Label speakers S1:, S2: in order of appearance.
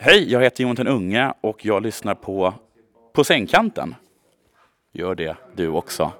S1: Hej, jag heter Jonathan Unge och jag lyssnar på På sängkanten. Gör det du också.